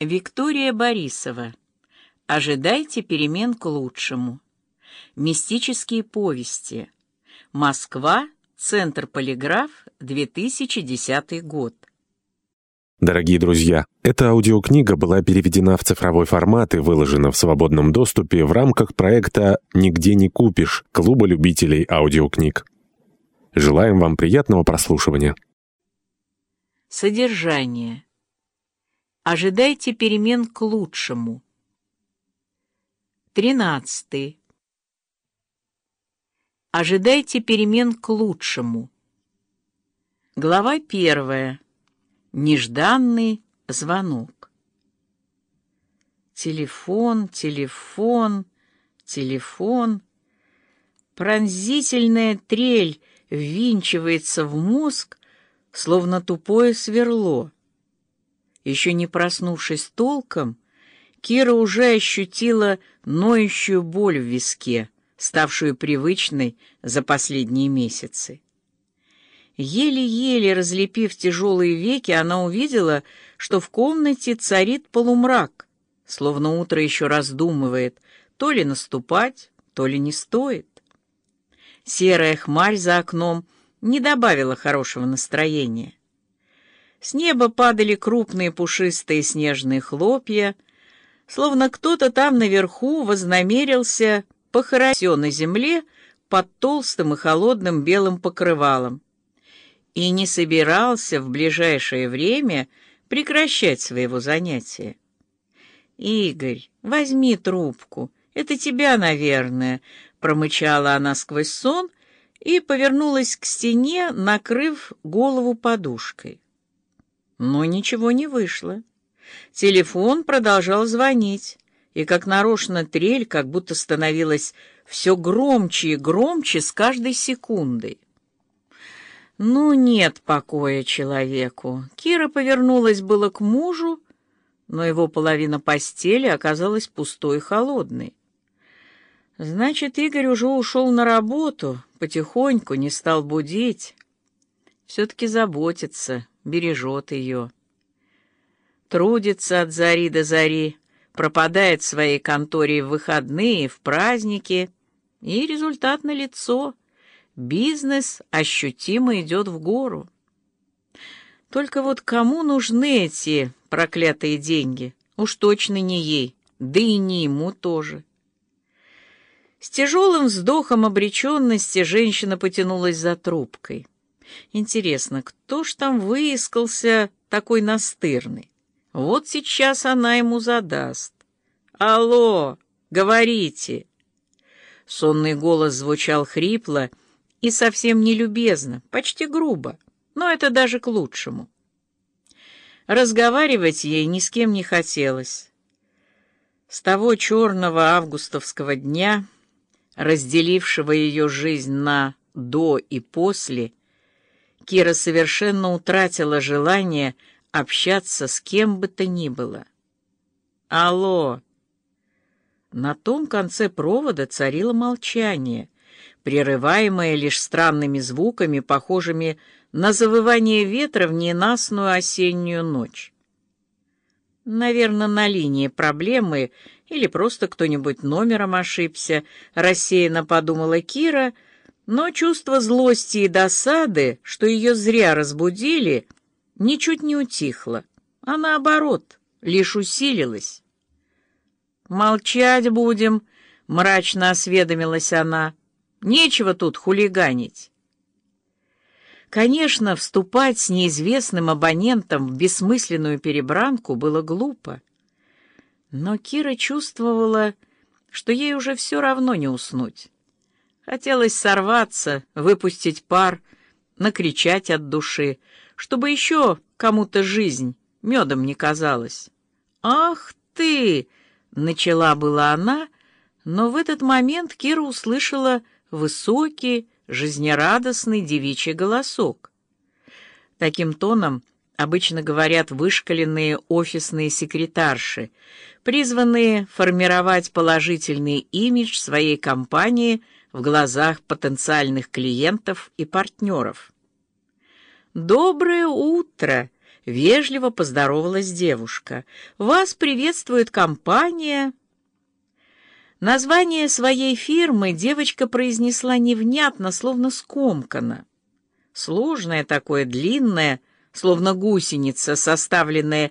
Виктория Борисова. Ожидайте перемен к лучшему. Мистические повести. Москва. Центр Полиграф. 2010 год. Дорогие друзья, эта аудиокнига была переведена в цифровой формат и выложена в свободном доступе в рамках проекта «Нигде не купишь» Клуба любителей аудиокниг. Желаем вам приятного прослушивания. Содержание. Ожидайте перемен к лучшему. Тринадцатый. Ожидайте перемен к лучшему. Глава первая. Нежданный звонок. Телефон, телефон, телефон. Пронзительная трель ввинчивается в мозг, словно тупое сверло. Еще не проснувшись толком, Кира уже ощутила ноющую боль в виске, ставшую привычной за последние месяцы. Еле-еле разлепив тяжелые веки, она увидела, что в комнате царит полумрак, словно утро еще раздумывает, то ли наступать, то ли не стоит. Серая хмарь за окном не добавила хорошего настроения. С неба падали крупные пушистые снежные хлопья, словно кто-то там наверху вознамерился похоронить на земле под толстым и холодным белым покрывалом и не собирался в ближайшее время прекращать своего занятия. «Игорь, возьми трубку, это тебя, наверное», — промычала она сквозь сон и повернулась к стене, накрыв голову подушкой. Но ничего не вышло. Телефон продолжал звонить, и как нарочно трель как будто становилась все громче и громче с каждой секундой. Ну, нет покоя человеку. Кира повернулась было к мужу, но его половина постели оказалась пустой и холодной. Значит, Игорь уже ушел на работу, потихоньку, не стал будить. Все-таки заботится, бережет ее. Трудится от зари до зари, пропадает в своей конторе в выходные, в праздники, и результат налицо. Бизнес ощутимо идет в гору. Только вот кому нужны эти проклятые деньги? Уж точно не ей, да и не ему тоже. С тяжелым вздохом обреченности женщина потянулась за трубкой. Интересно, кто ж там выискался такой настырный? Вот сейчас она ему задаст. «Алло, говорите!» Сонный голос звучал хрипло и совсем нелюбезно, почти грубо, но это даже к лучшему. Разговаривать ей ни с кем не хотелось. С того черного августовского дня, разделившего ее жизнь на «до» и «после», Кира совершенно утратила желание общаться с кем бы то ни было. «Алло!» На том конце провода царило молчание, прерываемое лишь странными звуками, похожими на завывание ветра в ненастную осеннюю ночь. Наверное, на линии проблемы или просто кто-нибудь номером ошибся, рассеянно подумала Кира — но чувство злости и досады, что ее зря разбудили, ничуть не утихло, а наоборот, лишь усилилось. «Молчать будем», — мрачно осведомилась она. «Нечего тут хулиганить». Конечно, вступать с неизвестным абонентом в бессмысленную перебранку было глупо. Но Кира чувствовала, что ей уже все равно не уснуть. Хотелось сорваться, выпустить пар, накричать от души, чтобы еще кому-то жизнь медом не казалась. «Ах ты!» — начала была она, но в этот момент Кира услышала высокий, жизнерадостный девичий голосок. Таким тоном обычно говорят вышкаленные офисные секретарши, призванные формировать положительный имидж своей компании – в глазах потенциальных клиентов и партнеров. «Доброе утро!» Вежливо поздоровалась девушка. «Вас приветствует компания...» Название своей фирмы девочка произнесла невнятно, словно скомканно. Сложное такое, длинное, словно гусеница, составленная